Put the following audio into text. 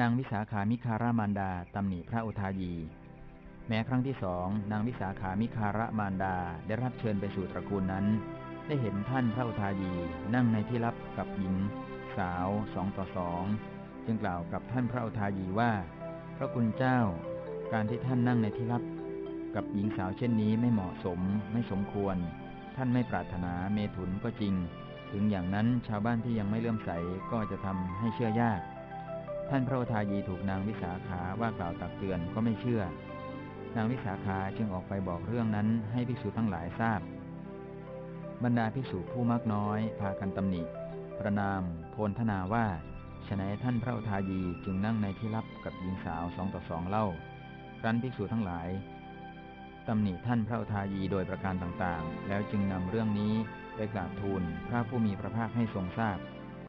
นางวิสาขามิคารามานดาตำหนิพระอุทายี แม้ครั้งที่สองนางวิสาขามิคารามานดาได้รับเชิญไปสู่ตระกูลนั้น ได้เห็นท่านพระอุทายีนั่งในที่ลับกับหญิง สาวสองต่อสองจึงกล่าวกับท่านพระอุทายีว่า พระคุณเจ้า การที่ท่านนั่งในที่ลับ กับหญิงสาวเช่นนี้ไม่เหมาะสมไม่สมควร ท่านไม่ปรารถนาเมถุนก็จริง ถึงอย่างนั้นชาวบ้านที่ยังไม่เลื่อมใสก็จะทำให้เชื่อยาก ท่านพระอุทายีถูกนางวิสาขาว่ากล่าวตักเตือนก็ไม่เชื่อ นางวิสาขาจึงออกไปบอกเรื่องนั้นให้ภิกษุทั้งหลายทราบ บรรดาภิกษุผู้มากน้อยพากันตำหนิ ประนาม โพลธนาว่าฉนัยท่านพระอุทายีจึงนั่งในที่ลับกับหญิงสาวสองต่อสองเล่า ครั้นภิกษุทั้งหลายตำหนิท่านพระอุทายีโดยประการต่างๆ แล้วจึงนำเรื่องนี้ไปกราบทูลพระผู้มีพระภาคให้ทรงทราบ